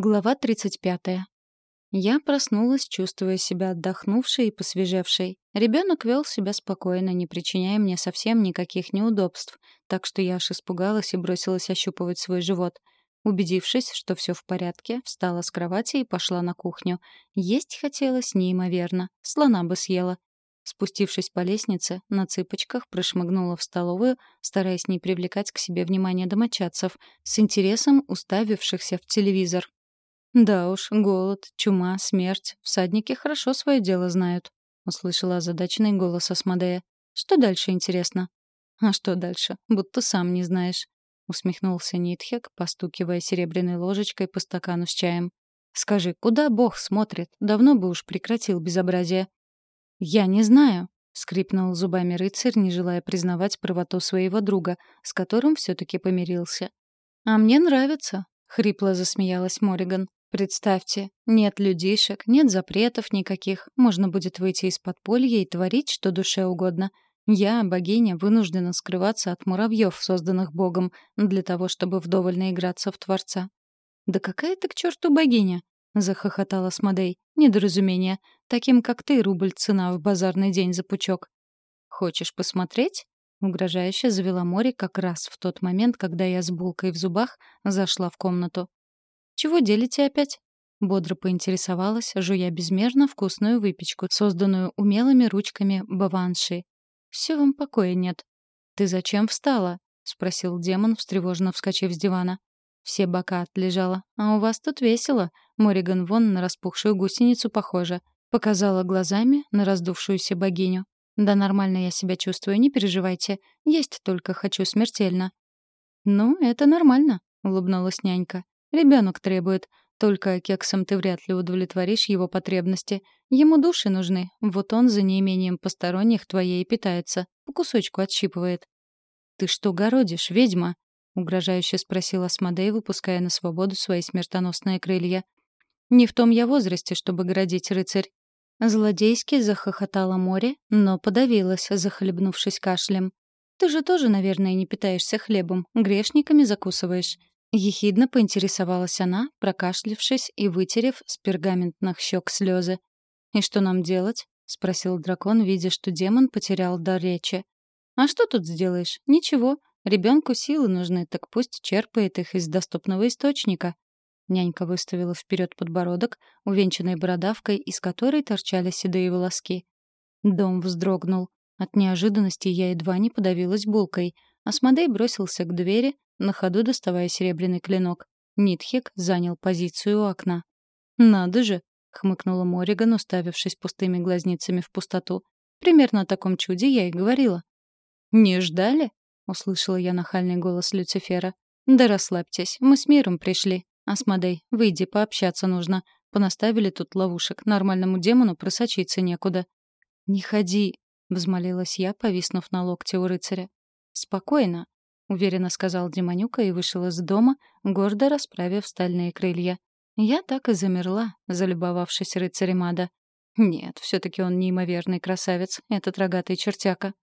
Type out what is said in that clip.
Глава 35. Я проснулась, чувствуя себя отдохнувшей и посвежевшей. Ребенок вел себя спокойно, не причиняя мне совсем никаких неудобств, так что я аж испугалась и бросилась ощупывать свой живот. Убедившись, что все в порядке, встала с кровати и пошла на кухню. Есть хотелось неимоверно. Слона бы съела. Спустившись по лестнице, на цыпочках прошмыгнула в столовую, стараясь не привлекать к себе внимания домочадцев, с интересом уставившихся в телевизор. «Да уж, голод, чума, смерть. Всадники хорошо свое дело знают», — услышала озадаченный голос Асмодея. «Что дальше, интересно?» «А что дальше? Будто сам не знаешь», — усмехнулся Нитхек, постукивая серебряной ложечкой по стакану с чаем. «Скажи, куда Бог смотрит? Давно бы уж прекратил безобразие». «Я не знаю», — скрипнул зубами рыцарь, не желая признавать правоту своего друга, с которым все-таки помирился. «А мне нравится», — хрипло засмеялась Мориган. «Представьте, нет людишек, нет запретов никаких, можно будет выйти из подполья и творить, что душе угодно. Я, богиня, вынуждена скрываться от муравьев, созданных Богом, для того, чтобы вдоволь наиграться в Творца». «Да какая ты к черту богиня?» — захохотала Смодей. «Недоразумение. Таким, как ты, рубль цена в базарный день за пучок». «Хочешь посмотреть?» — угрожающе завела море как раз в тот момент, когда я с булкой в зубах зашла в комнату. «Чего делите опять?» Бодро поинтересовалась, жуя безмерно вкусную выпечку, созданную умелыми ручками баванши. «Все вам покоя нет». «Ты зачем встала?» — спросил демон, встревоженно вскочив с дивана. Все бока отлежала. «А у вас тут весело. Мориган вон на распухшую гусеницу похожа. Показала глазами на раздувшуюся богиню. «Да нормально я себя чувствую, не переживайте. Есть только хочу смертельно». «Ну, это нормально», — улыбнулась нянька. «Ребенок требует. Только кексом ты вряд ли удовлетворишь его потребности. Ему души нужны. Вот он за неимением посторонних твоей питается. По кусочку отщипывает». «Ты что городишь, ведьма?» — угрожающе спросила Асмодей, выпуская на свободу свои смертоносные крылья. «Не в том я возрасте, чтобы городить, рыцарь. Злодейски захохотало море, но подавилась, захлебнувшись кашлем. «Ты же тоже, наверное, не питаешься хлебом, грешниками закусываешь». Ехидно поинтересовалась она, прокашлившись и вытерев с пергаментных щек слезы. «И что нам делать?» — спросил дракон, видя, что демон потерял дар речи. «А что тут сделаешь? Ничего. Ребенку силы нужны, так пусть черпает их из доступного источника», Нянька выставила вперед подбородок, увенчанный бородавкой, из которой торчали седые волоски. Дом вздрогнул. От неожиданности я едва не подавилась булкой. Асмодей бросился к двери, на ходу доставая серебряный клинок. Нитхик занял позицию у окна. «Надо же!» — хмыкнула Мориган, уставившись пустыми глазницами в пустоту. «Примерно о таком чуде я и говорила». «Не ждали?» — услышала я нахальный голос Люцифера. «Да расслабьтесь, мы с миром пришли». «Асмодей, выйди, пообщаться нужно. Понаставили тут ловушек. Нормальному демону просочиться некуда». «Не ходи», — взмолилась я, повиснув на локте у рыцаря. «Спокойно», — уверенно сказал Демонюка и вышел из дома, гордо расправив стальные крылья. Я так и замерла, залюбовавшись рыцарем ада. Нет, все таки он неимоверный красавец, этот рогатый чертяка.